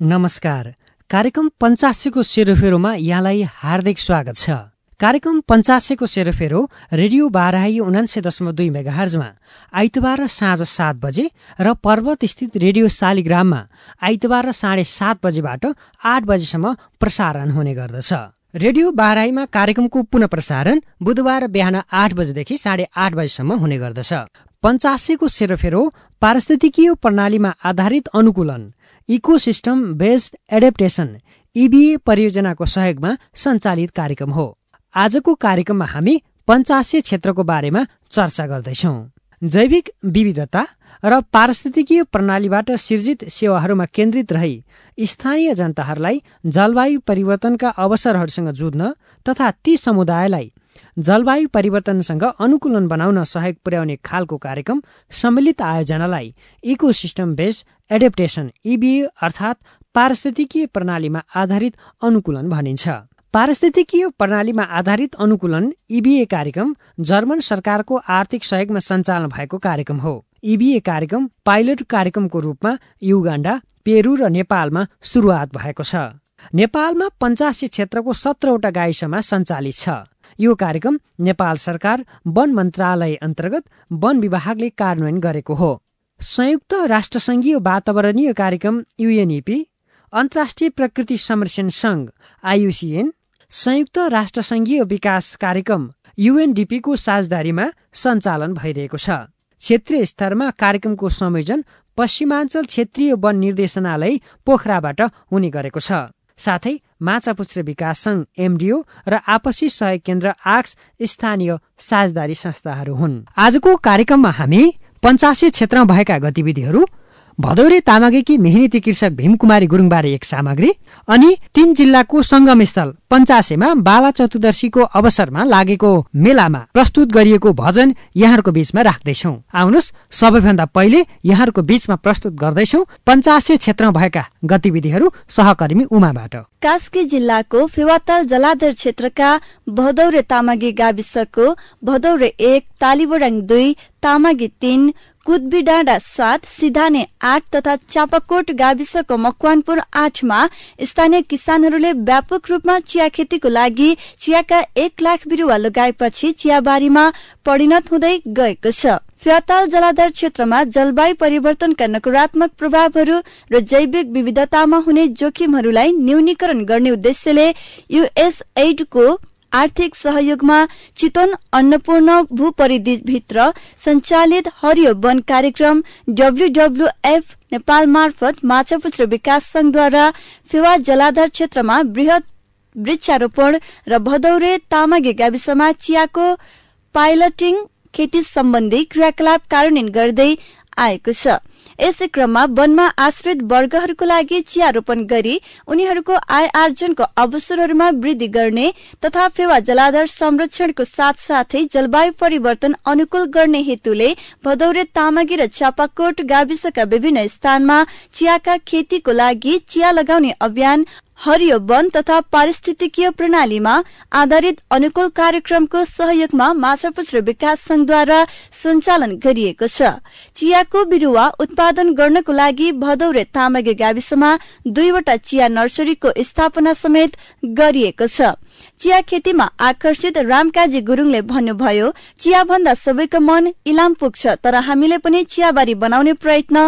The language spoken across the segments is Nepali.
नमस्कार। कार्यक्रम पञ्चासेको सेरोफेरोमा यहाँलाई हार्दिक स्वागत छ। कार्यक्रम पञ्चासेको सेरोफेरो रेडियो बाराही उनान्से दशमलव दुई मेगाहर्जमा आइतबार साँझ सात बजे र पर्वत स्थित रेडियो शालिग्राममा आइतबार साढे सात बजेबाट आठ बजेसम्म प्रसारण हुने गर्दछ। रेडियो बाराईमा कार्यक्रमको पुनः प्रसारण बुधबार बिहान आठ बजेदेखि साढे आठ बजेसम्म हुने गर्दछ। पञ्चासेको सेरोफेरो पारिस्थितिकीय प्रणालीमा आधारित अनुकूलन इकोसिस्टम बेस्ड एडेप्टेसन इबिए परियोजनाको सहयोगमा सञ्चालित कार्यक्रम हो। आजको कार्यक्रममा हामी पञ्चासे क्षेत्रको बारेमा चर्चा गर्दैछौ। जैविक विविधता र पारिस्थितिकीय प्रणालीबाट सिर्जित सेवाहरूमा केन्द्रित रही स्थानीय जनताहरूलाई जलवायु परिवर्तनका अवसरहरूसँग जुझ्न तथा ती समुदायलाई जलवायु परिवर्तनसँग अनुकूलन बनाउन सहयोग पुर्याउने खालको कार्यक्रम सम्मिलित आयोजनालाई इकोसिस्टम बेस्ड एडेप्टेसन इबिए अर्थात् पारिस्थितिकीय प्रणालीमा आधारित अनुकूलन भनिन्छ। पारिस्थितिकीय प्रणालीमा आधारित अनुकूलन इबिए कार्यक्रम जर्मन सरकारको आर्थिक सहयोगमा सञ्चालन भएको कार्यक्रम हो। इबिए कार्यक्रम पाइलट कार्यक्रमको रूपमा युगाण्डा पेरू र नेपालमा सुरुवात भएको छ। नेपालमा पञ्चासी क्षेत्रको सत्रवटा गाविसमा सञ्चालित छ। यो कार्यक्रम नेपाल सरकार वन मन्त्रालय अन्तर्गत वन विभागले कार्यान्वयन गरेको हो। संयुक्त राष्ट्रसङ्घीय वातावरणीय कार्यक्रम युएनइपी अन्तर्राष्ट्रिय प्रकृति संरक्षण सङ्घ आयुसिएन संयुक्त राष्ट्रसङ्घीय विकास कार्यक्रम युएनडिपीको साझदारीमा सञ्चालन भइरहेको छ। क्षेत्रीय स्तरमा कार्यक्रमको संयोजन पश्चिमाञ्चल क्षेत्रीय वन निर्देशनालय पोखराबाट हुने गरेको छ। साथै माछापुच्छ्रे विकास सङ्घ एमडिओ र आपसी सहयोग केन्द्र आक्स स्थानीय साझदारी संस्थाहरू हुन्। आजको कार्यक्रममा हामी पञ्चासी क्षेत्रमा भएका गतिविधिहरू भदौरे तामागेकी मेहनती कृषक भीमकुमारी गुरुङबारे एक सामग्री अनि तीन जिल्लाको संगम स्थल पञ्चासेमा बाला चतुर्दशीको अवसरमा लागेको मेलामा प्रस्तुत गरिएको भजन यहाँहरूको बीचमा राख्दैछौ। आउनुहोस् सबैभन्दा पहिले यहाँहरूको बीचमा प्रस्तुत गर्दैछौ पञ्चासे क्षेत्रमा भएका गतिविधिहरू सहकर्मी उमाबाट। कास्की जिल्लाको फेवाताल जलाधर क्षेत्रका भदौरे तामागी गाविसको भदौरे एक तालिबोडाङ दुई तामागी तीन कुदबी डाँडा सात सिधाने आठ तथा चापाकोट गाविसको मकवानपुर आठमा स्थानीय किसानहरूले व्यापक रूपमा चिया खेतीको लागि चियाका एक लाख बिरुवा लगाएपछि चियाबारीमा परिणत हुँदै गएको छ। फ्याताल जलाधार क्षेत्रमा जलवायु परिवर्तनका नकारात्मक प्रभावहरू र जैविक विविधतामा हुने जोखिमहरूलाई न्यूनीकरण गर्ने उद्देश्यले युएसएडको आर्थिक सहयोगमा चितवन अन्नपूर्ण भूपरिधिभित्र सञ्चालित हरियो वन कार्यक्रम डब्ल्यूडब्ल्यूएफ नेपाल मार्फत माछापुच्छ्रे विकास संघद्वारा फेवा जलाधार क्षेत्रमा वृहत वृक्षारोपण र भदौरे तामागे गाविसमा चियाको पाइलटिङ खेती सम्बन्धी क्रियाकलाप कार्यान्वयन गर्दै आएको छ। यसै क्रममा वनमा आश्रित वर्गहरूको लागि चिया रोपण गरी उनीहरूको आय आर्जनको अवसरहरूमा वृद्धि गर्ने तथा फेवा जलाधार संरक्षणको साथ साथै जलवायु परिवर्तन अनुकूल गर्ने हेतुले भदौरे तामागी र चापाकोट गाविसका विभिन्न स्थानमा चियाका खेतीको लागि चिया लगाउने अभियान हरियो वन तथा पारिस्थितिकीय प्रणालीमा आधारित अनुकूल कार्यक्रमको सहयोगमा माछापुच्छ्रे विकास संघद्वारा सञ्चालन गरिएको छ। चियाको बिरुवा उत्पादन गर्नको लागि भदौरे तामागे गाविसमा दुईवटा चिया नर्सरीको स्थापना समेत गरिएको छ। चिया खेतीमा आकर्षित रामकाजी गुरुङले भन्नुभयो चिया भन्दा सबैको मन इलाम पुग्छ तर हामीले पनि चियाबारी बनाउने प्रयत्न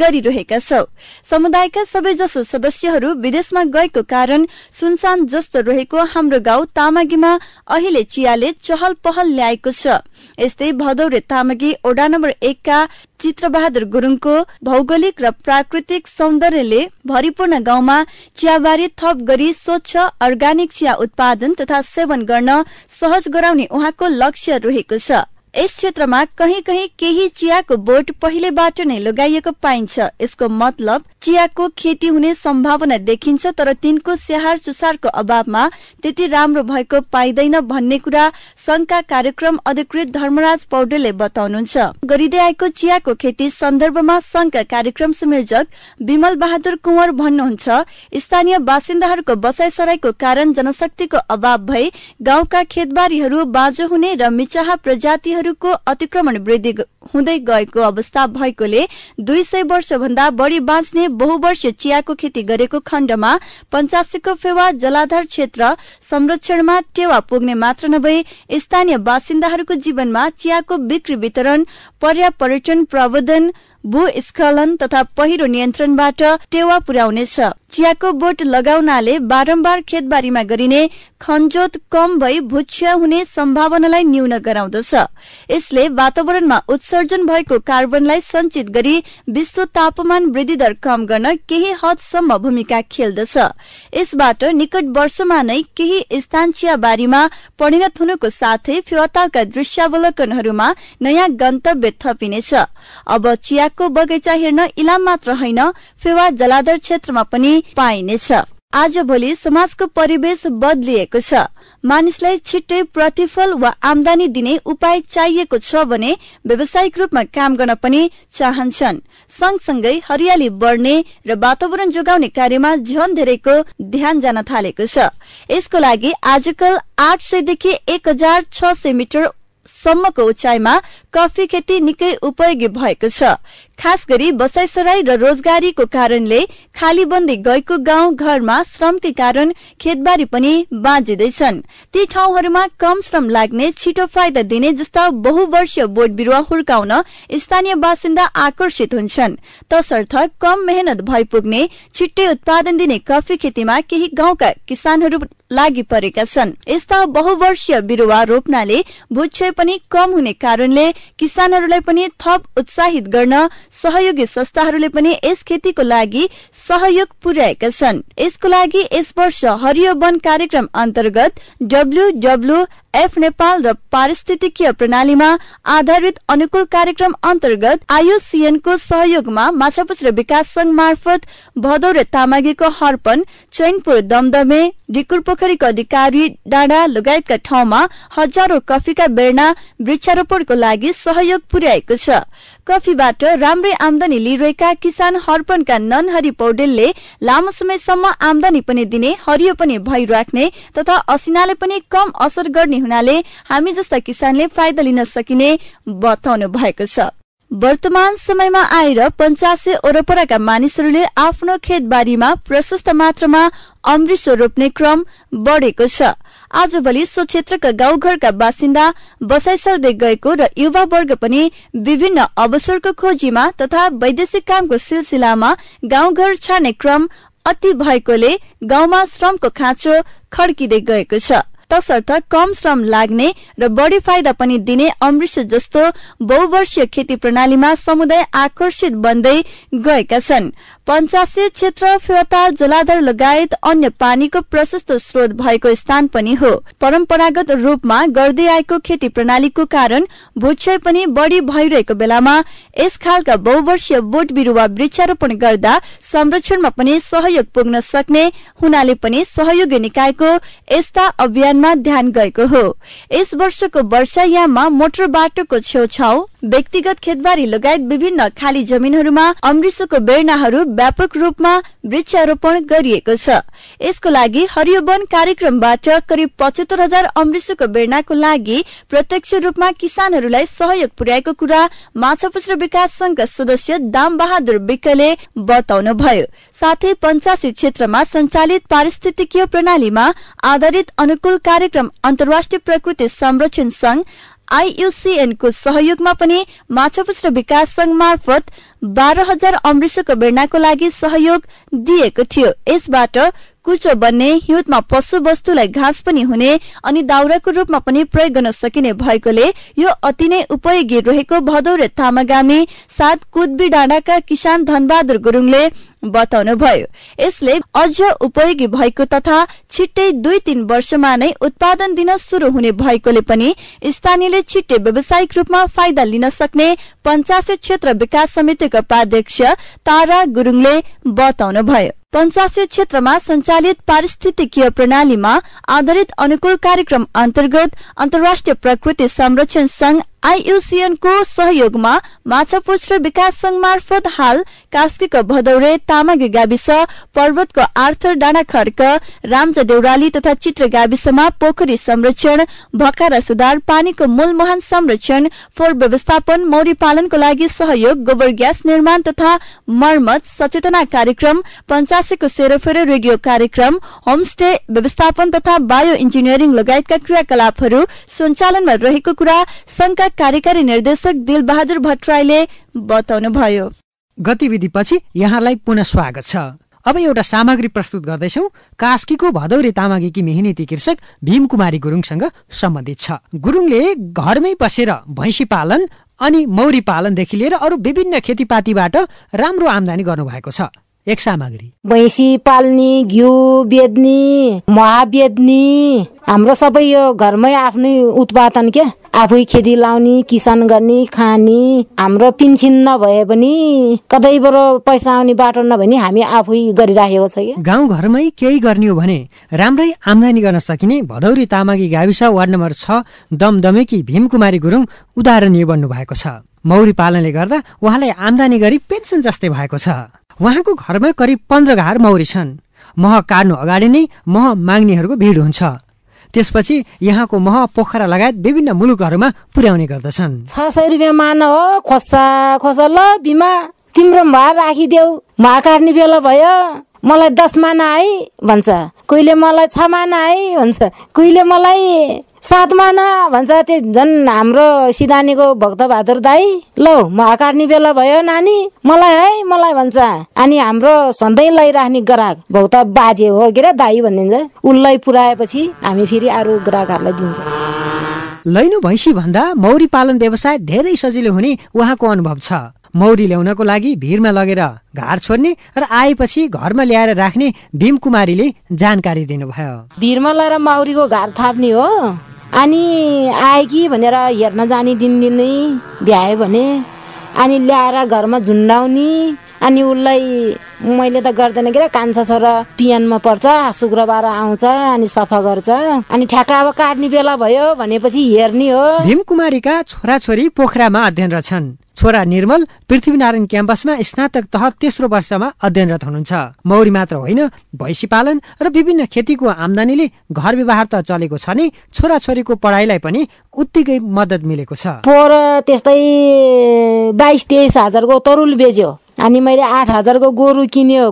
गरिरहेका छौ। समुदायका सबैजसो सदस्यहरू विदेशमा गएको कारण सुनसान जस्तो रहेको हाम्रो गाउँ तामागीमा अहिले चियाले चहल पहल ल्याएको छ। यस्तै भदौरे तामागी ओडा नम्बर एकका चित्रबहादुर गुरुङको भौगोलिक र प्राकृतिक सौन्दर्यले भरिपूर्ण गाउँमा चियाबारी थप गरी स्वच्छ अर्ग्यानिक चिया उत्पादन तथा सेवन गर्न सहज गराउने उहाँको लक्ष्य रहेको छ। यस क्षेत्रमा कहीँ कहीँ केही चियाको बोट पहिलेबाट नै लगाइएको पाइन्छ। यसको मतलब चियाको खेती हुने सम्भावना देखिन्छ तर तिनको स्याहार सुसारको अभावमा त्यति राम्रो भएको पाइँदैन भन्ने कुरा संघका कार्यक्रम अधिकृत धर्मराज पौडेलले बताउनुहुन्छ। गरिँदै आएको चियाको खेती सन्दर्भमा संघका कार्यक्रम संयोजक विमल बहादुर कुंवर भन्नुहुन्छ स्थानीय बासिन्दाहरूको बसाइसराईको कारण जनशक्तिको अभाव भई गाउँका खेतबारीहरू बाँझो हुने र मिचाहा प्रजातिहरू चियाबारीहरूको अतिक्रमण वृद्धि हुँदै गएको अवस्था भएकोले दुई सय वर्षभन्दा बढ़ी बाँच्ने बहुवर्ष चियाको खेती गरेको खण्डमा पञ्चासीको फेवा जलाधार क्षेत्र संरक्षणमा टेवा पुग्ने मात्र नभई स्थानीय बासिन्दाहरूको जीवनमा चियाको बिक्री वितरण पर्यापर्यटन प्रवर्धन भूस्खलन तथा पहिरो नियन्त्रणबाट टेवा पुर्याउनेछ। चियाको बोट लगाउनाले बारम्बार खेतबारीमा गरिने खनजोत कम भई भुच्छ हुने सम्भावनालाई न्यून गराउँदछ। यसले वातावरणमा उत्सर्जन भएको कार्बनलाई संचित गरी विश्व तापमान वृद्धि दर कम गर्न केही हदसम्म भूमिका खेल्दछ। यसबाट निकट वर्षमा नै केही स्थान चियाबारीमा परिणत हुनुको साथै फेवातालका दृश्यावलोकनहरूमा नयाँ गन्तव्य थपिनेछ। अब चियाको बगैँचा हेर्न इलाम मात्र होइन फेवा जलाधर क्षेत्रमा पनि पाइनेछ। आज भोलि समाजको परिवेश बदलिएको छ। मानिसलाई छिट्टै प्रतिफल वा आमदानी दिने उपाय चाहिएको छ भने व्यावसायिक रूपमा काम गर्न पनि चाहन्छन्। सँगसँगै हरियाली बढ्ने र वातावरण जोगाउने कार्यमा झन धेरैको ध्यान जान थालेको छ। यसको लागि आजकल आठ सयदेखि एक हजार छ सय मिटर सम्मको उचाइमा कफी खेती निकै उपयोगी भएको छ। खास गरी बसाइसराई र रोजगारीको कारणले खाली बन्दै गएको गाउँ घरमा श्रमकै कारण खेतबारी पनि बाँझिँदैछन् ती ठाउँहरूमा कम श्रम लाग्ने छिटो फाइदा दिने जस्ता बहुवर्षीय बोट बिरुवा हुर्काउन स्थानीय बासिन्दा आकर्षित हुन्छन्। तसर्थ कम मेहनत भइपुग्ने छिट्टै उत्पादन दिने कफी खेतीमा केही गाउँका किसानहरू लागि परेका छन्। यस्ता बहुवर्षीय बिरुवा रोप्नाले भूक्षय पनि कम हुने कारणले किसानहरूलाई पनि थप उत्साहित गर्न सहयोगी संस्थाहरूले पनि यस खेतीको लागि सहयोग पुर्याएका छन्। यसको लागि यस वर्ष हरियो वन कार्यक्रम अन्तर्गत डब्लु एफ नेपाल र पारिस्थितिकीय प्रणालीमा आधारित अनुकूल कार्यक्रम अन्तर्गत आयुसिएनको सहयोगमा माछापुछ्रे विकास संघ मार्फत भदौ र तामागीको हर्पन चैनपुर दमदमे ढिकुर पोखरीको अधिकारी डाँडा लगायतका ठाउँमा हजारौं कफीका बेर्ना वृक्षारोपणको लागि सहयोग पुर्याएको छ। कफीबाट राम्रै आमदानी लिइरहेका किसान हर्पनका ननहरी पौडेलले लामो समयसम्म आमदानी पनि दिने हरियो पनि भइराख्ने तथा असिनाले पनि कम असर गर्ने हुनाले हामी जस्ता किसानले फाइदा लिन सकिने बताउनु भएको छ। वर्तमान समयमा आएर पञ्चासे वरपरका मानिसहरूले आफ्नो खेतबारीमा प्रशस्त मात्रामा अमृत रोप्ने क्रम बढ़ेको छ। आजभोलि सो क्षेत्रका गाउँघरका बासिन्दा बसाइ सर्दै गएको र युवा वर्ग पनि विभिन्न अवसरको खोजीमा तथा वैदेशिक कामको सिलसिलामा गाउँघर छाड्ने क्रम अति भएकोले गाउँमा श्रमको खाँचो खड्किँदै गएको छ। तसर्थ कम श्रम लाग्ने र बढ़ी फाइदा पनि दिने अमृत जस्तो बहुवर्षीय खेती प्रणालीमा समुदाय आकर्षित बन्दै गएका छन्। पञ्चासे क्षेत्र फेवताल जलाधर लगायत अन्य पानीको प्रशस्त स्रोत भएको स्थान पनि हो। परम्परागत रूपमा गर्दै आएको खेती प्रणालीको कारण भूक्षय पनि बढ़ी भइरहेको बेलामा यस खालका बहुवर्षीय बोट बिरुवा वृक्षारोपण गर्दा संरक्षणमा पनि सहयोग पुग्न सक्ने हुनाले पनि सहयोगी निकायको यस्ता अभियानमा ध्यान गएको हो। यस वर्षको वर्षायाममा मोटर बाटोको छेउछाउ व्यक्तिगत खेतबारी लगायत विभिन्न खाली जमिनहरूमा अमृतको बेर्नाहरू व्यापक रूपमा वृक्षारोपण गरिएको छ। यसको लागि हरियो वन कार्यक्रमबाट करिब पचहत्तर हजार अमृतको बेर्नाको लागि प्रत्यक्ष रूपमा किसानहरूलाई सहयोग पुर्याएको कुरा माछापुछ्रो विकास संघका सदस्य दाम बहादुर विकले बताउनुभयो। साथै पञ्चासी क्षेत्रमा संचालित पारिस्थितिकीय प्रणालीमा आधारित अनुकूल कार्यक्रम अन्तर्राष्ट्रिय प्रकृति संरक्षण संघ आईयुसीएनको सहयोगमा पनि माछापुछ्रो विकास संघ मार्फत बाह्र हजार अमृतको बेर्नाको लागि सहयोग दिएको थियो। यसबाट कुचो बन्ने हिउँदमा पशु वस्तुलाई घाँस पनि हुने अनि दाउराको रूपमा पनि प्रयोग गर्न सकिने भएकोले यो अति नै उपयोगी रहेको भदौ र तामागामी सात कुदबी डाँडाका किसान धनबहादुर गुरुङले बताउनु भयो यसले अझ उपयोगी भएको तथा छिट्टै दुई तीन वर्षमा नै उत्पादन दिन शुरू हुने भएकोले पनि स्थानीयले छिट्टै व्यावसायिक रूपमा फाइदा लिन सक्ने पञ्चासे क्षेत्र विकास समितिको उपाध्यक्ष तारा गुरुङले बताउनु पञ्चासे क्षेत्रमा संचालित पारिस्थितिकीय प्रणालीमा आधारित अनुकूल कार्यक्रम अन्तर्गत अन्तर्राष्ट्रिय प्रकृति संरक्षण संघ आइयुसिएनको सहयोगमा माछापुछ र विकास संघ मार्फत हाल कास्कीको भदौरे तामागे गाविस पर्वतको आर्थर डाँडा खर्क रामजा देउराली तथा चित्र गाविसमा पोखरी संरक्षण भकारा सुधार पानीको मूलमहान संरक्षण फोहोर व्यवस्थापन मौरी पालनको लागि सहयोग गोबर ग्यास निर्माण तथा मर्मत सचेतना कार्यक्रम पञ्चासीको सेरोफेरो रेडियो कार्यक्रम होमस्टे व्यवस्थापन तथा बायो इन्जिनियरिङ लगायतका क्रियाकलापहरू सञ्चालनमा रहेको कुरा संघका कार्यकारी निर्देशक दिलबहादुर भट्टराईले बताउनुभयो। गतिविधिपछि यहाँलाई पुनः स्वागत छ। अब एउटा सामग्री प्रस्तुत गर्दैछौ। कास्कीको भदौरे तामागेकी मेहनती कृषक भीमकुमारी गुरुङसँग सम्बन्धित छ। गुरुङले घरमै बसेर भैँसी पालन अनि मौरी पालनदेखि लिएर अरू विभिन्न खेतीपातीबाट राम्रो आमदानी गर्नुभएको छ। एक सामग्री। भैँसी पाल्ने घिउ बेच्ने महा बेच्ने हाम्रो सबै यो घरमै आफ्नै उत्पादन के? आफै खेती लाउने किसान गर्ने खाने हाम्रो पिन्सिन नभए पनि कतैबाट पैसा आउने बाटो नभए पनि हामी आफै गरिराखेको छ क्या गाउँ घरमै केही गर्ने हो भने राम्रै आमदानी गर्न सकिने भदौरी तामागी गाविस वार्ड नम्बर छ दमदमेकी भीमकुमारी गुरुङ उदाहरणीय बन्नु भएको छ। मौरी पालनले गर्दा उहाँलाई आमदानी गरी पेन्सन जस्तै भएको छ। उहाँको घरमा करिब पन्ध्र घार मौरी छन्। मह काट्नु अगाडि नै मह माग्नेहरूको भिड हुन्छ। त्यसपछि यहाँको मह पोखरा लगायत विभिन्न मुलुकहरूमा पुर्याउने गर्दछन्। छ सय रुपियाँ मान हो खोसा खोसा ल बिमा तिम्रो भार राखिदेऊ। मा काट्ने बेला भयो मलाई दस माना है भन्छ। कोहीले मलाई छ माना है भन्छ। कोहीले मलाई सात माना भन्छ त्यो झन् हाम्रो सिदानीको भक्त बहादुर दाई लौ म काट्ने बेला भयो नानी मलाई है मलाई भन्छ अनि हाम्रो सधैँ लैराख्ने ग्राहक भक्त बाजे हो के अरे दाई भनिदिन्छ उसलाई पुऱ्याएपछि हामी फेरि अरू ग्राहकहरूलाई दिन्छ। लैनु भैँसी भन्दा मौरी पालन व्यवसाय धेरै सजिलो हुने उहाँको अनुभव छ। मौरी ल्याउनको लागि भिरमा लगेर घार छोड्ने र आएपछि घरमा ल्याएर राख्ने भीम कुमारीले जानकारी दिनुभयो। भिरमा लगाएर मौरीको घार थाप्ने हो। अनि आए कि भनेर हेर्न जाने दिनदिनै भ्यायो भने अनि ल्याएर घरमा झुन्डाउने अनि उसलाई मैले त गर्दैन के कान्छा छोरा पियानमा पर्छ शुक्रबार आउँछ अनि सफा गर्छ अनि ठ्याक्क अब काट्ने बेला भयो भनेपछि हेर्ने हो। भीम कुमारीका छोराछोरी पोखरामा अध्ययनरत छन्। छोरा निर्मल पृथ्वीनारायण क्याम्पसमा स्नातक तह तेस्रो वर्षमा अध्ययनरत हुनुहुन्छ। मौरी मात्र होइन भैँसी पालन र विभिन्न खेतीको आमदानीले घर व्यवहार त चलेको छ नि छोराछोरीको पढाइलाई पनि उत्तिकै मद्दत मिलेको छ। पोहोर त्यस्तै बाइस तेइस हजारको तरुल बेच्यो। अनि मैले आठ हजारको गोरु किन्यो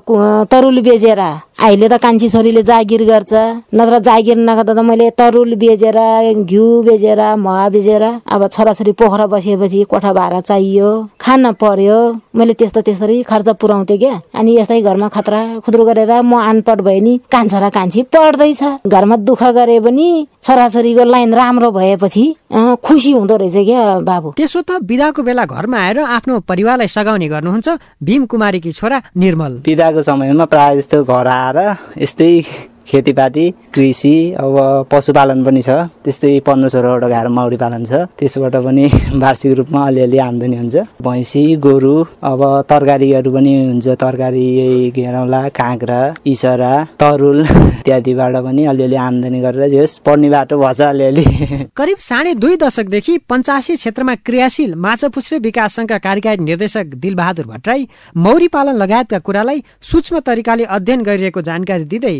तरुल बेचेर। अहिले त कान्छी छोरीले जागिर गर्छ। नत्र जागिर नगर्दा त मैले तरुल बेचेर घिउ बेचेर मह बेचेर अब छोराछोरी पोखरा बसेपछि कोठा भाडा चाहियो खान पर्यो। मैले त्यस्तो त्यसरी खर्च पुऱ्याउँथेँ क्या। अनि यस्तै घरमा खतरा खुद्रो गरेर म अनपढ भए नि कान्छा र कान्छी पढ्दैछ। घरमा दुःख गरे पनि छोराछोरीको लाइन राम्रो भएपछि खुसी हुँदो रहेछ क्या बाबु। त्यसो त बिदाको बेला घरमा आएर आफ्नो परिवारलाई सघाउने गर्नुहुन्छ भीम कुमारीकी छोरा निर्मल। बिदाको समयमा प्रायः जस्तो घर आएर यस्तै खेतीपाती कृषि अब पशुपालन पनि छ। त्यस्तै पन्ध्र सोह्रवटा गाह्रो मौरी पालन छ। त्यसबाट पनि वार्षिक रूपमा अलिअलि आम्दानी हुन्छ। भैँसी गोरु अब तरकारीहरू पनि हुन्छ। तरकारी घेरौँला काँक्रा इसरा तरुल इत्यादिबाट पनि अलिअलि आम्दानी गरेर जस पढ्ने बाटो भएछ अलिअलि। करिब साढे दुई दशकदेखि पञ्चासी क्षेत्रमा क्रियाशील माछापुछ्रे विकास सङ्घका कार्यकारी निर्देशक दिलबहादुर भट्टराई मौरी पालन लगायतका कुरालाई सूक्ष्म तरिकाले अध्ययन गरिरहेको जानकारी दिँदै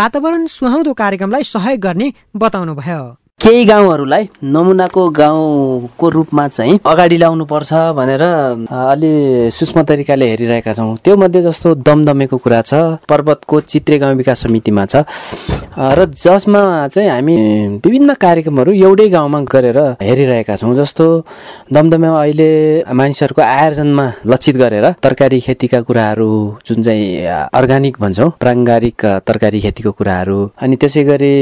वातावरण सुहाउँदो कार्यक्रमलाई सहयोग गर्ने बताउनु भयो केही गाउँहरूलाई नमुनाको गाउँको रूपमा चाहिँ अगाडि ल्याउनु पर्छ भनेर अलि सूक्ष्म तरिकाले हेरिरहेका छौँ। त्यो मध्ये जस्तो दमदमेको कुरा छ पर्वतको चित्रे गाउँ विकास समितिमा छ। र जसमा चाहिँ हामी विभिन्न कार्यक्रमहरू एउटै गाउँमा गरेर हेरिरहेका छौँ। जस्तो दमदमेमा अहिले मानिसहरूको आयोजनमा लक्षित गरेर तरकारी खेतीका कुराहरू जुन चाहिँ अर्ग्यानिक भन्छौँ प्राङ्गारिक तरकारी खेतीको कुराहरू अनि त्यसै गरी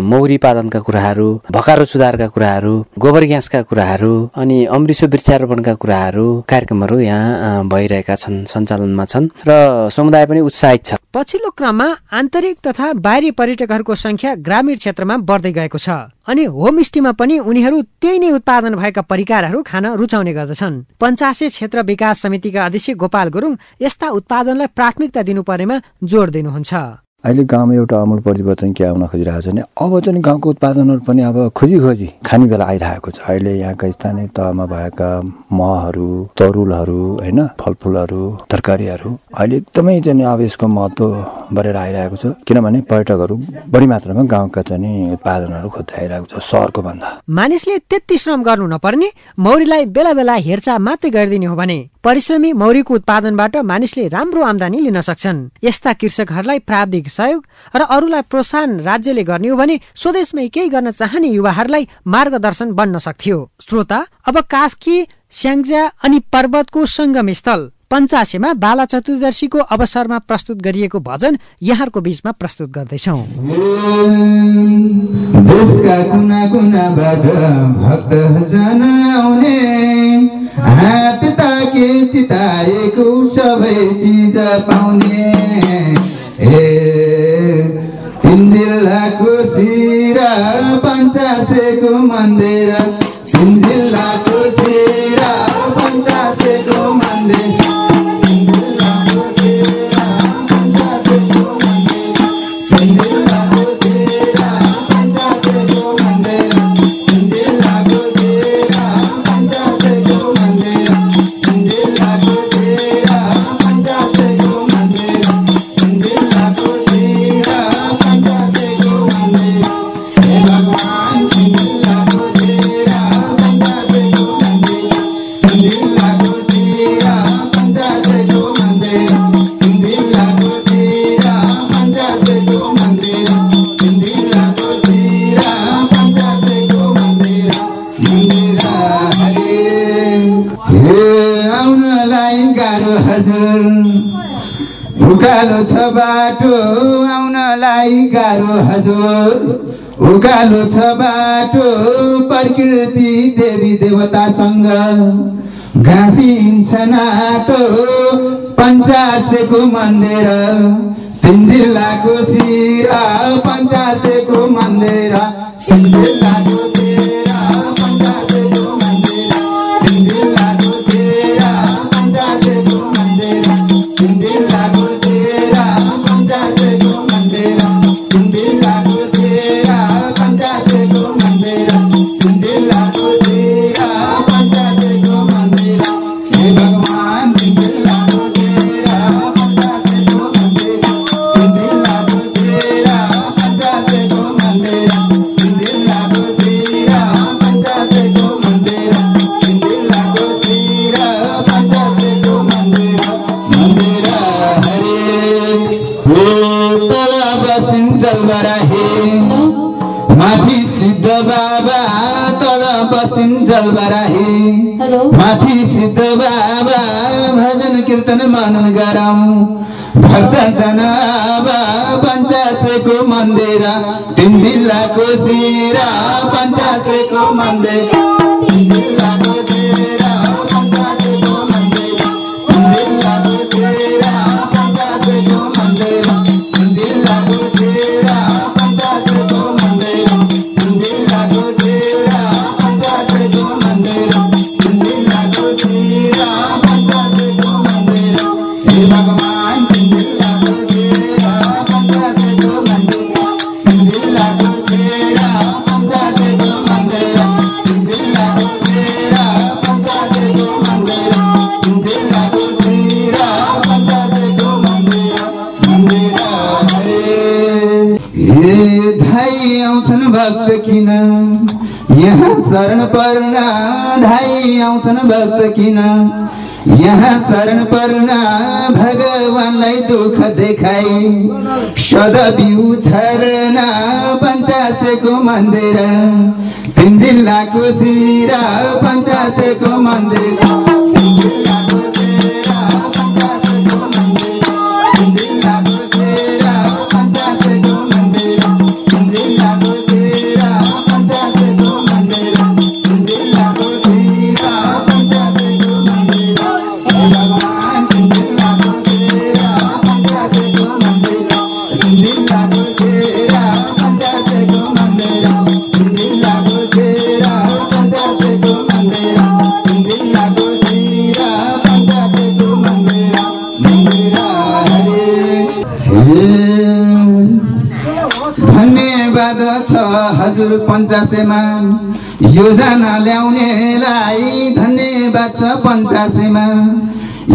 मौरी पालनका कुराहरू कुराहरू भकारो सुधारका कुराहरू गोबर ग्यासका कुराहरू अनि अमृसो वृक्षारोपणका कुराहरू कार्यक्रमहरू यहाँ भइरहेका छन् सञ्चालनमा छन् र समुदाय पनि उत्साहित छ। पछिल्लो क्रममा आन्तरिक तथा बाहिरी पर्यटकहरूको संख्या ग्रामीण क्षेत्रमा बढ्दै गएको छ अनि होमस्टेमा पनि उनीहरू त्यही नै उत्पादन भएका परिकारहरू खान रुचाउने गर्दछन्। पञ्चासे क्षेत्र विकास समितिका अध्यक्ष गोपाल गुरुङ यस्ता उत्पादनलाई प्राथमिकता दिनुपर्नेमा जोड दिनुहुन्छ। अहिले गाउँमा एउटा अमूल परिवर्तन के आउन खोजिरहेको छ भने अब चाहिँ गाउँको उत्पादनहरू पनि अब खोजी खोजी खाने बेला आइरहेको छ। अहिले यहाँका स्थानीय तहमा भएका महहरू तरुलहरू होइन फलफुलहरू तरकारीहरू अहिले एकदमै चाहिँ अब यसको महत्त्व बढेर आइरहेको छ। किनभने पर्यटकहरू बढी मात्रामा गाउँका चाहिँ उत्पादनहरू खोज्दै आइरहेको छ सहरको भन्दा। मानिसले त्यति श्रम गर्नु नपर्ने मौरीलाई बेला बेला हेरचाह मात्रै गरिदिने हो भने। परिश्रमी मौरीको उत्पादनबाट मानिसले राम्रो आमदानी लिन सक्छन्। यस्ता कृषकहरूलाई प्राविधिक सहयोग र अरूलाई प्रोत्साहन राज्यले गर्ने हो भने स्वदेशमै केही गर्न चाहने युवाहरूलाई मार्गदर्शन बन्न सक्थ्यो। श्रोता अब कास्की स्याङ्जा अनि पर्वतको सङ्गम स्थल पञ्चासेमा बाला चतुर्दशीको अवसरमा प्रस्तुत गरिएको भजन यहाँहरूको बीचमा प्रस्तुत गर्दैछौ। कुना कुनाबाट आउने हात ताके चिताएको सबै चिज पाउने। ए तिन जिल्लाको सिरा पञ्चासेको मन्दिर। उकालो छ बाटो आउनलाई गाह्रो हजुर। उकालो छ बाटो प्रकृति देवी देवतासँग घाँसिन्छ नातो। पञ्चासेको मन्दिर तिन जिल्लाको सिरा पञ्चासेको मन्दिर भक्त किन। यहाँ शरण पर्न भगवानलाई दुःख देखाई। सदा बिउ छर्न पञ्चासेको मन्दिर। तिन जिल्लाको सिरा पञ्चासेको मन्दिर। योजना ल्याउनेलाई धन्यवाद छ पञ्चासेमा।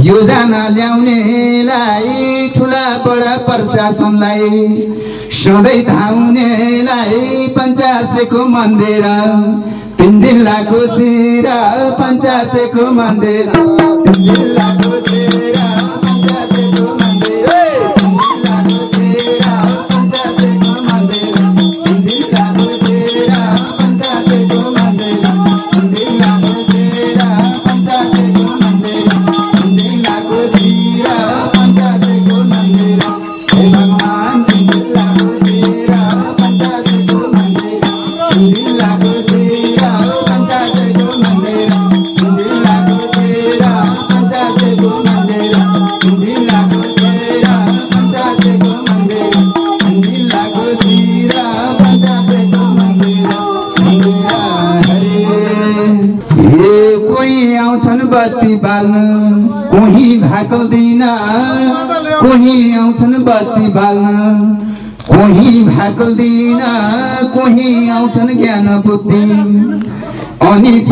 योजना ल्याउनेलाई ठुला बडा प्रशासनलाई। सधैँ धाउनेलाई पञ्चासेको मन्दिर। तिन जिल्लाको सिरा पञ्चासेको मन्दिर।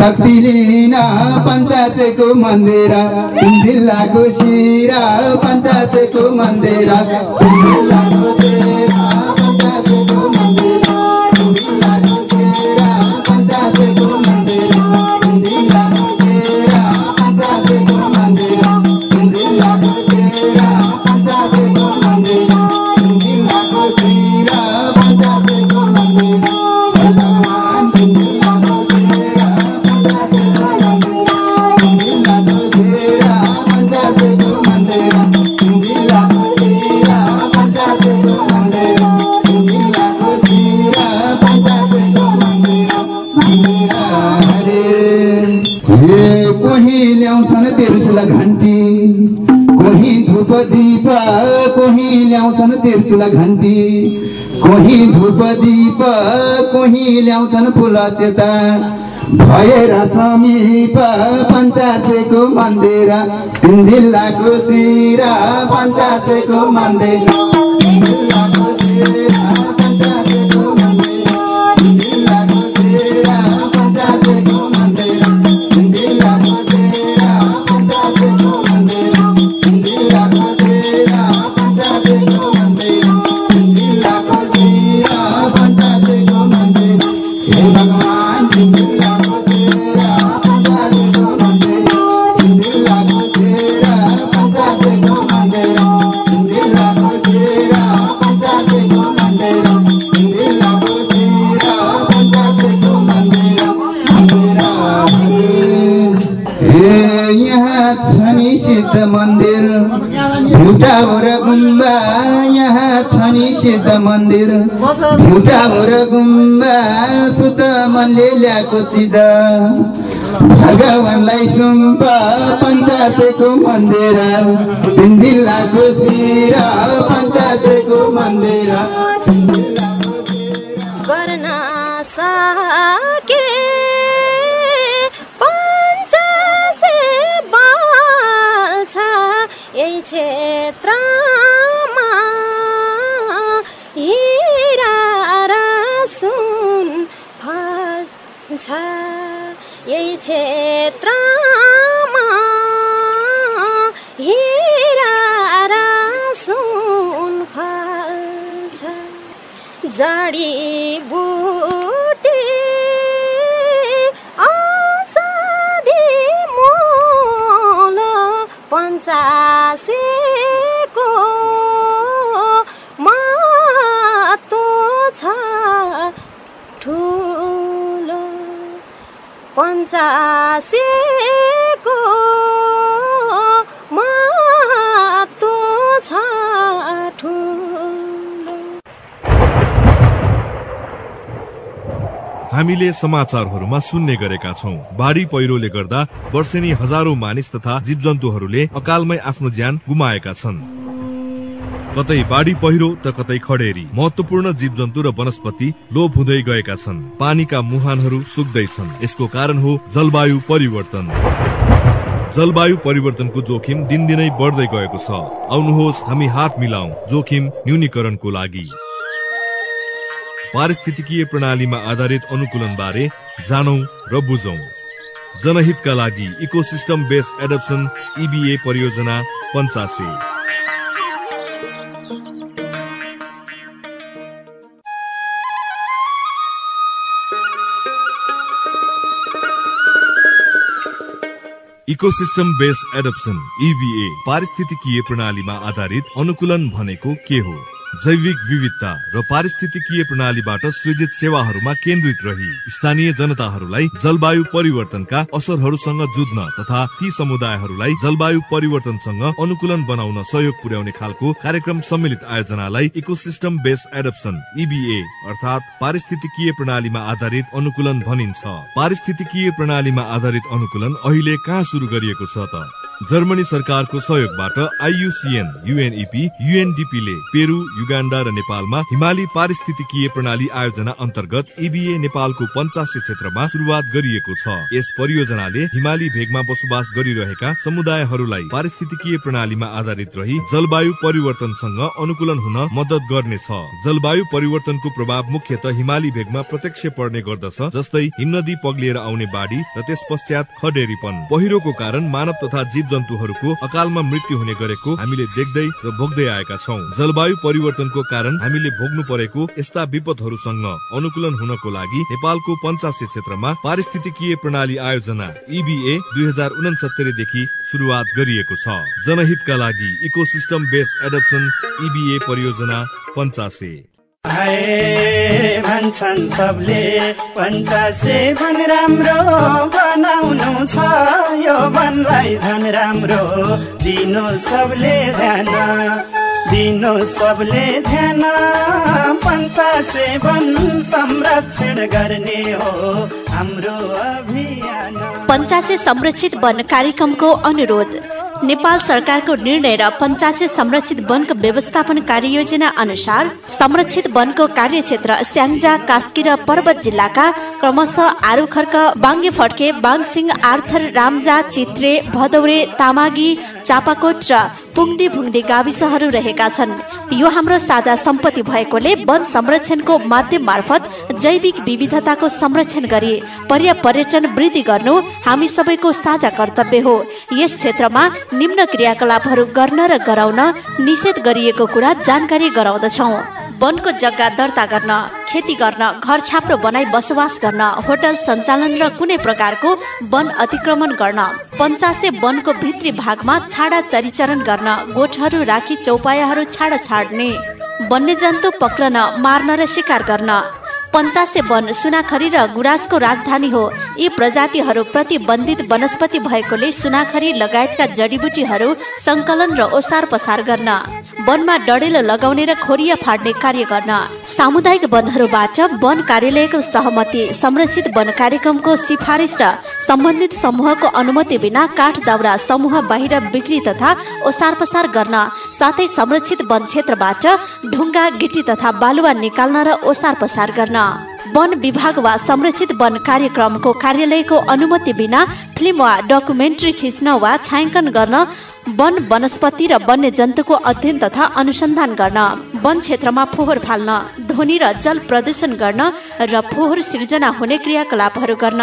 भक्तिरिना पञ्चायतको मन्दिर जिल्लाको सिरा पञ्चायतको मन्दिर रूपदीप कोही ल्याउँछन् फुल चेता। भएर समीप पञ्चासेको मन्दिर जिल्लाको सिरा पञ्चासेको मन्दिर। दुनियाँको चिज। भगवान्लाई सुम्प पञ्चासेको मन्दिर। तिन जिल्लाको क्षेत्रमा हिरा सुन फल्छ। जडी बुटी औषधि मोल पञ्चासी पञ्चासेको मातो छ हामीले समाचारहरूमा सुन्ने गरेका छौँ। बाढी पहिरोले गर्दा वर्षेनी हजारौँ मानिस तथा जीवजन्तुहरूले अकालमै आफ्नो ज्यान गुमाएका छन्। कतै बाढी पहिरो त कतै खडेरी। महत्वपूर्ण जीव जन्तु र वनस्पति लोप हुँदै गएका छन्। पानीका मुहानहरू सुक्दैछन्। यसको कारण हो जलवायु परिवर्तन। जलवायु परिवर्तनको जोखिम दिनदिनै बढ्दै गएको छ। आउनुहोस् हामी हात मिलाऊ जोखिम न्यूनीकरणको लागि। पारिस्थितिकीय प्रणालीमा आधारित अनुकूलन बारे जानौ र बुझौ। जनहितका लागि इकोसिस्टम बेस्ड एडप्सन इबिए परियोजना पञ्चासी। इकोसिस्टम बेस एडप्सन इबिए पारिस्थितिकीय प्रणालीमा आधारित अनुकूलन भनेको के हो? जैविक विविधता र पारिस्थितिकीय प्रणालीबाट सृजित सेवाहरूमा केन्द्रित रही। स्थानीय जनताहरूलाई जलवायु परिवर्तनका असरहरूसँग जुझ्न तथा ती समुदायहरूलाई जलवायु परिवर्तनसँग अनुकूलन बनाउन सहयोग पुर्याउने खालको कार्यक्रम सम्मिलित आयोजनालाई इकोसिस्टम बेस एडप्सन इबिए अर्थात् पारिस्थितिकीय प्रणालीमा आधारित अनुकूलन भनिन्छ। पारिस्थितिकीय प्रणालीमा आधारित अनुकूलन अहिले कहाँ सुरु गरिएको छ त? जर्मनी सरकारको सहयोगबाट आइयुसिएन युएनइपी युएनडिपी ले पेरू युगाण्डा र नेपालमा हिमाली पारिस्थितिकीय प्रणाली आयोजना अन्तर्गत इबिए नेपालको पञ्चासे क्षेत्रमा शुरुआत गरिएको छ। यस परियोजनाले हिमाली भेगमा बसोबास गरिरहेका समुदायहरूलाई पारिस्थितिकीय प्रणालीमा आधारित रही जलवायु परिवर्तनसँग अनुकूलन हुन मद्दत गर्नेछ। जलवायु परिवर्तनको प्रभाव मुख्यत हिमाली भेगमा प्रत्यक्ष पर्ने गर्दछ जस्तै हिमनदी पग्लिएर आउने बाढी र त्यस पश्चात खडेरीपन पहिरोको कारण मानव तथा जीव जन्तुहरूको अकालमा मृत्यु हुने गरेको हामीले देख्दै र भोग्दै आएका छौँ। जलवायु परिवर्तनको कारण हामीले भोग्नु परेको यस्ता विपदहरूसँग अनुकूलन हुनको लागि नेपालको पञ्चासे क्षेत्रमा पारिस्थितिकीय प्रणाली आयोजना इबिए दुई हजार उनसत्तरीदेखि शुरुआत गरिएको छ। जनहितका लागि इकोसिस्टम बेस एडप्सन इबिए परियोजना पञ्चासे। भन्छन् सबले। पञ्चासे भन राम्रो बनाउनु छ। यो वनलाई झन् राम्रो। दिनु सबले ध्यान। दिनु सबले ध्यान। पञ्चासे वन संरक्षण गर्ने हो हाम्रो अभियान। पञ्चासे संरक्षित वन कार्यक्रमको अनुरोध। नेपाल सरकारको निर्णय र पञ्चासे संरक्षित वनको व्यवस्थापन कार्ययोजना अनुसार संरक्षित वनको कार्यक्षेत्र स्याङ्जा कास्की र पर्वत जिल्लाका क्रमशः आरुखर्क बाङ्गे फड्के बाङसिंह आर्थर रामजा चित्रे भदौरे तामागी चापाकोट र पुङ्दी भुङ्दी गाविसहरू रहेका छन्। यो हाम्रो साझा सम्पत्ति भएकोले वन संरक्षणको माध्यम मार्फत जैविक विविधताको संरक्षण गरी पर्या पर्यटन वृद्धि गर्नु हामी सबैको साझा कर्तव्य हो। यस क्षेत्रमा निम्न क्रियाकलापहरू गर्न र गराउन निषेध गरिएको कुरा जानकारी गराउँदछौ। वनको जग्गा दर्ता गर्न खेती गर्न घर छाप्रो बनाई बसोबास गर्न होटल सञ्चालन र कुनै प्रकारको वन अतिक्रमण गर्न पञ्चासे वनको भित्री भागमा छाडा चरिचरण गर्न गोठहरू राखी चौपायाहरू छाडा छाड्ने वन्यजन्तु पक्रन मार्न र शिकार गर्न पञ्चासे वन सुनाखरी र गुराँसको राजधानी हो। यी प्रजातिहरू प्रतिबन्धित वनस्पति भएकोले सुनाखरी लगायतका जडीबुटीहरू सङ्कलन र ओसार पसार गर्न वनमा डडेलो लगाउने र खोरिया फाड्ने कार्य गर्न। सामुदायिक वनहरूबाट वन कार्यालयको सहमति संरक्षित वन कार्यक्रमको सिफारिस र सम्बन्धित समूहको अनुमति बिना काठ दाउरा समूह बाहिर बिक्री तथा ओसार पसार गर्न साथै संरक्षित वन क्षेत्रबाट ढुङ्गा गिटी तथा बालुवा निकाल्न र ओसार पसार गर्न। वन विभाग वा संरक्षित वन कार्यक्रमको कार्यालयको अनुमति बिना फिल्म वा डकुमेन्ट्री खिच्न वा छायाङ्कन गर्न वन वनस्पति र वन्य जन्तुको अध्ययन तथा अनुसन्धान गर्न वन क्षेत्रमा फोहोर फाल्न ध्वनि र जल प्रदूषण गर्न र फोहोर सिर्जना हुने क्रियाकलापहरू गर्न।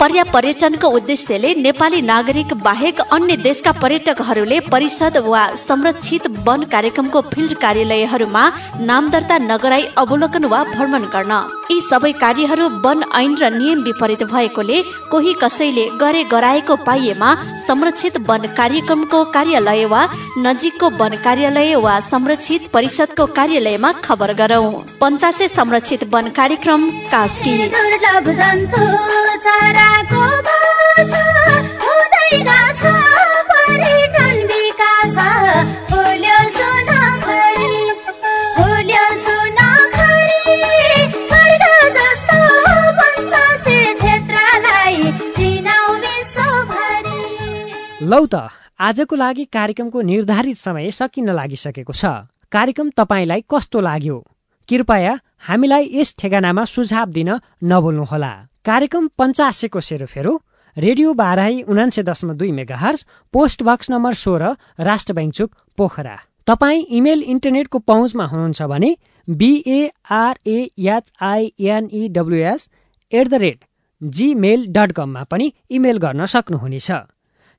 पर्या पर्यटनको उद्देश्यले नेपाली नागरिक बाहेक अन्य देशका पर्यटकहरूले परिषद वा संरक्षित वन कार्यक्रमको फिल्ड कार्यालयहरूमा नाम दर्ता नगराई अवलोकन वा भ्रमण गर्न। यी सबै कार्यहरू वन ऐन र नियम विपरीत भएकोले कोही कसैले गरे गराएको पाइएमा संरक्षित वन कार्यक्रमको कार्यालय वा नजिकको वन कार्यालय वा संरक्षित परिषदको कार्यालयमा खबर गरौँ। पञ्चासे संरक्षित वन कार्यक्रम कास्की। लौ त आजको लागि कार्यक्रमको निर्धारित समय सकिन लागिसकेको छ। कार्यक्रम तपाईँलाई कस्तो लाग्यो? कृपया हामीलाई यस ठेगानामा सुझाव दिन नभुल्नुहोला। कार्यक्रम पञ्चासेको सेरोफेरो रेडियो बाराई उनान्से दशमलव दुई मेगाहर्ज पोस्ट बक्स नम्बर सोह्र राष्ट्र ब्याङ्क पोखरा। तपाईँ इमेल इन्टरनेटको पहुँचमा हुनुहुन्छ भने BARAHINEWS at the rate Gmail dot कममा पनि इमेल गर्न सक्नुहुनेछ।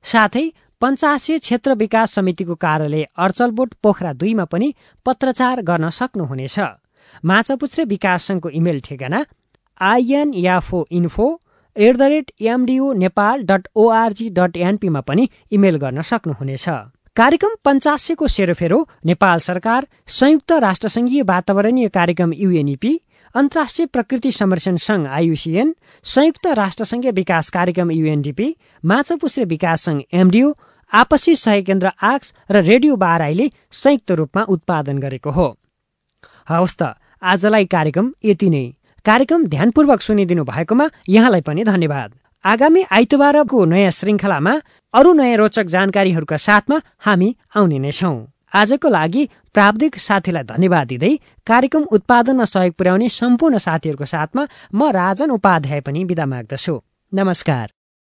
साथै पञ्चासे क्षेत्र विकास समितिको कार्यालय अर्चलबोट पोखरा दुईमा पनि पत्रचार गर्न सक्नुहुनेछ। माछापुच्छ्रे विकास सङ्घको इमेल ठेगाना IN याफो info at the rate MDO Nepal dot ORG dot एनपीमा पनि इमेल गर्न सक्नुहुनेछ। कार्यक्रम पञ्चासेको सेरोफेरो नेपाल सरकार संयुक्त राष्ट्रसङ्घीय वातावरणीय कार्यक्रम युएनइपी अन्तर्राष्ट्रिय प्रकृति संरक्षण संघ आयुसिएन संयुक्त राष्ट्रसङ्घीय विकास कार्यक्रम युएनडिपी माछापुश्रे विकास संघ एमडिओ आपसी सहयोग केन्द्र आक्स र रेडियो बाराईले संयुक्त रूपमा उत्पादन गरेको हो। हवस् त आजलाई कार्यक्रम यति नै। कार्यक्रम ध्यानपूर्वक सुनिदिनु भएकोमा यहाँलाई पनि धन्यवाद। आगामी आइतबारको नयाँ श्रृङ्खलामा अरू नयाँ रोचक जानकारीहरूका साथमा हामी आउने नै छौँ। आजको लागि प्राविधिक साथीलाई धन्यवाद दिँदै कार्यक्रम उत्पादनमा सहयोग पुर्याउने सम्पूर्ण साथीहरूको साथमा म राजन उपाध्याय पनि विदा माग्दछु। नमस्कार।